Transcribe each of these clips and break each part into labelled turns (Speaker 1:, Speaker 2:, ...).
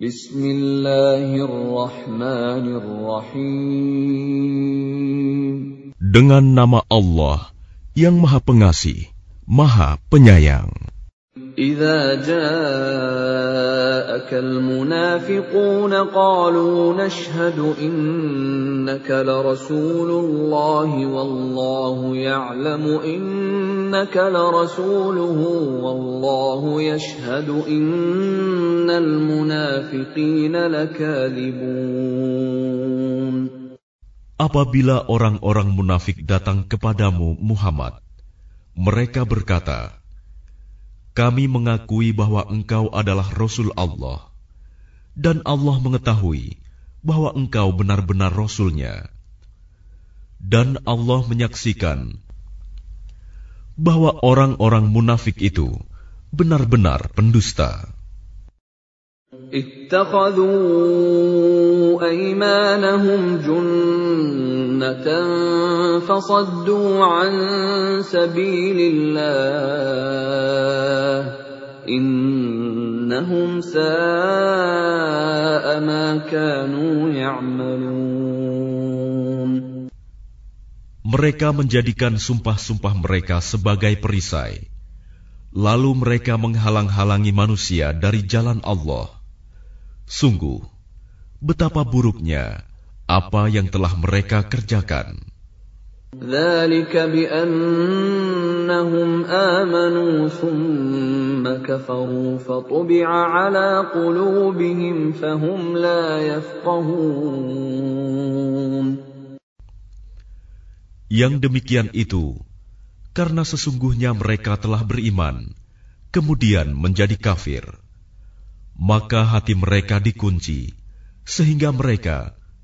Speaker 1: Bismillahirrahmanirrahim.
Speaker 2: Dengan nama Allah yang Maha Pengasih, Maha Penyayang.
Speaker 1: إِذَا جَاءَكَ الْمُنَافِقُونَ قَالُوا نَشْهَدُ إِنَّكَ لَرَسُولُ اللَّهِ وَاللَّهُ يَعْلَمُ إِنَّكَ لَرَسُولُهُ وَاللَّهُ يَشْهَدُ إِنَّ الْمُنَافِقِينَ لَكَاذِبُونَ
Speaker 2: Apabila orang-orang munafik datang kepadamu Muhammad, mereka berkata, kami mengakui bahwa engkau adalah Rasul Allah, dan Allah mengetahui bahwa engkau benar-benar Rasulnya. Dan Allah menyaksikan bahwa orang-orang munafik itu benar-benar pendusta.
Speaker 1: اتخذوا أيمانهم جنة mereka
Speaker 2: menjadikan sumpah-sumpah mereka sebagai perisai. Lalu mereka menghalang-halangi manusia dari jalan Allah. Sungguh, betapa buruknya apa yang telah mereka kerjakan. Yang demikian itu karena sesungguhnya mereka telah beriman kemudian menjadi kafir maka hati mereka dikunci sehingga mereka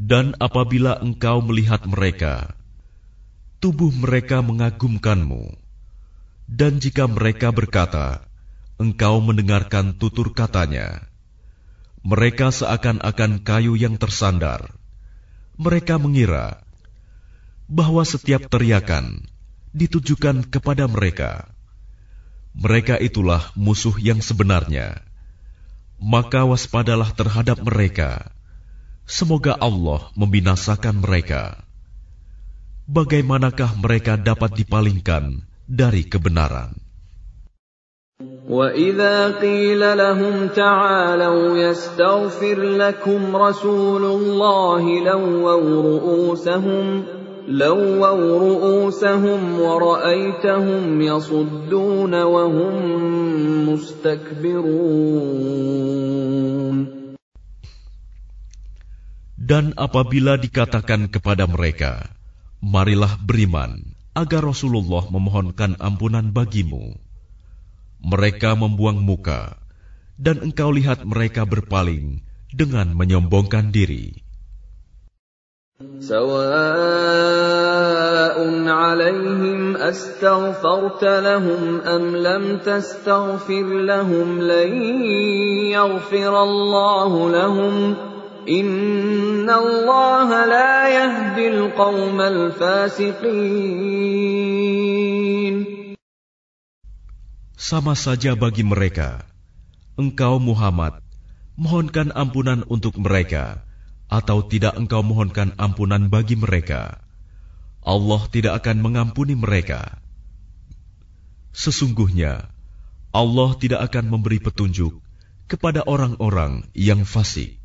Speaker 2: Dan apabila engkau melihat mereka, tubuh mereka mengagumkanmu. Dan jika mereka berkata, engkau mendengarkan tutur katanya. Mereka seakan-akan kayu yang tersandar. Mereka mengira bahwa setiap teriakan ditujukan kepada mereka mereka itulah musuh yang sebenarnya. Maka waspadalah terhadap mereka. Semoga Allah membinasakan mereka. Bagaimanakah mereka dapat dipalingkan dari kebenaran?
Speaker 1: وَإِذَا قِيلَ لَهُمْ تَعَالَوْا يَسْتَغْفِرْ لَكُمْ رَسُولُ اللَّهِ لَوَّوْا رُؤُوسَهُمْ لووا رؤوسهم ورأيتهم يصدون وهم مستكبرون
Speaker 2: Dan apabila dikatakan kepada mereka, Marilah beriman, agar Rasulullah memohonkan ampunan bagimu. Mereka membuang muka, dan engkau lihat mereka berpaling dengan menyombongkan diri.
Speaker 1: سواء عليهم استغفرت لهم ام لم تستغفر لهم لن يغفر الله لهم ان الله لا يهدي القوم الفاسقين
Speaker 2: Sama saja bagi mereka, engkau Muhammad, mohonkan ampunan untuk mereka, atau tidak engkau mohonkan ampunan bagi mereka, Allah tidak akan mengampuni mereka. Sesungguhnya, Allah tidak akan memberi petunjuk kepada orang-orang yang fasik.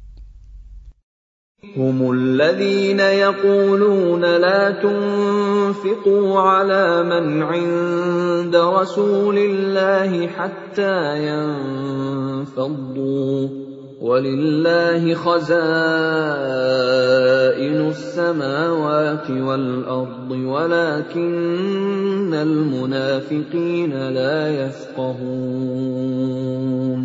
Speaker 1: هم الذين يقولون لا تنفقوا على من عند رسول الله حتى ينفضوا ولله خزائن السماوات والأرض ولكن المنافقين لا يفقهون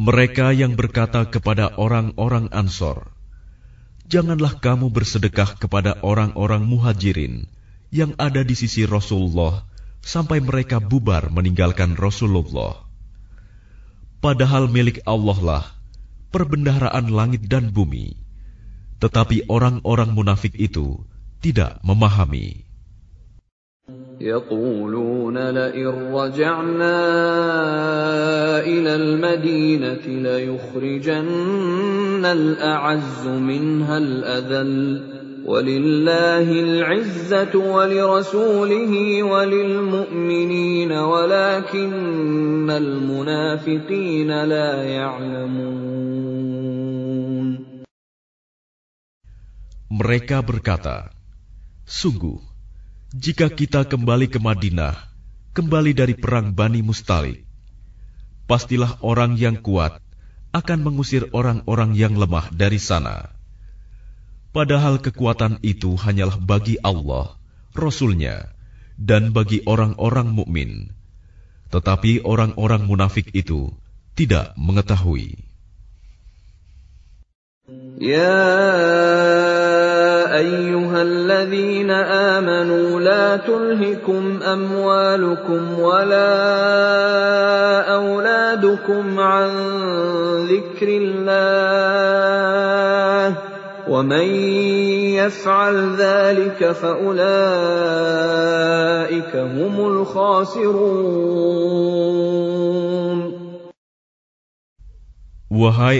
Speaker 2: Mereka yang berkata kepada orang-orang Ansor, Janganlah kamu bersedekah kepada orang-orang muhajirin yang ada di sisi Rasulullah sampai mereka bubar meninggalkan Rasulullah. Padahal milik Allah lah perbendaharaan langit dan bumi. Tetapi orang-orang munafik itu tidak memahami.
Speaker 1: يقولون mereka
Speaker 2: berkata, Sungguh, jika kita kembali ke Madinah, kembali dari perang Bani Mustali, pastilah orang yang kuat akan mengusir orang-orang yang lemah dari sana Padahal kekuatan itu hanyalah bagi Allah, Rasulnya, dan bagi orang-orang mukmin. Tetapi orang-orang munafik itu tidak mengetahui.
Speaker 1: Ya آمنوا amanu la tulhikum amwalukum أولادكم عن an الله Wahai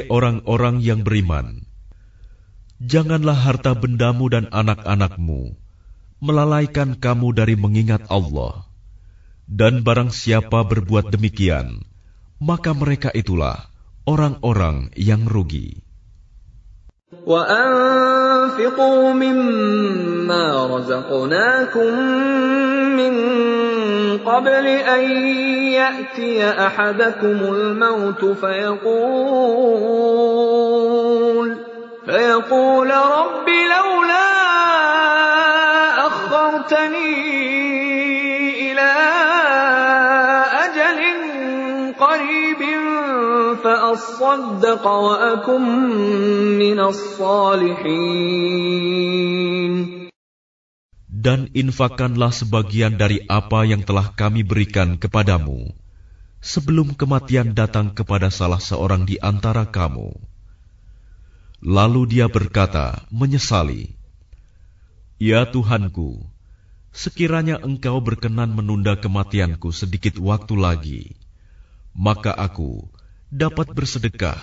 Speaker 2: orang-orang yang beriman, janganlah harta bendamu dan anak-anakmu melalaikan kamu dari mengingat Allah. Dan barang siapa berbuat demikian, maka mereka itulah orang-orang yang rugi.
Speaker 1: وأنفقوا مما رزقناكم من قبل أن يأتي أحدكم الموت فيقول فيقول
Speaker 2: Dan infakkanlah sebagian dari apa yang telah kami berikan kepadamu sebelum kematian datang kepada salah seorang di antara kamu. Lalu dia berkata, menyesali, Ya Tuhanku, sekiranya Engkau berkenan menunda kematianku sedikit waktu lagi, maka aku dapat bersedekah,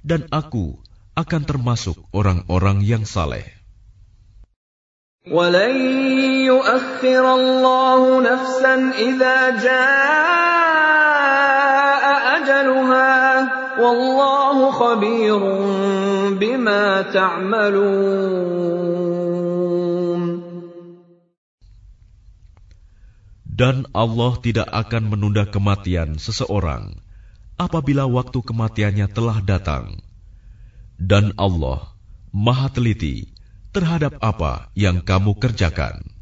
Speaker 2: dan aku akan termasuk orang-orang yang saleh. Dan Allah tidak akan menunda kematian seseorang apabila waktu kematiannya telah datang. Dan Allah Maha Teliti terhadap apa yang kamu kerjakan.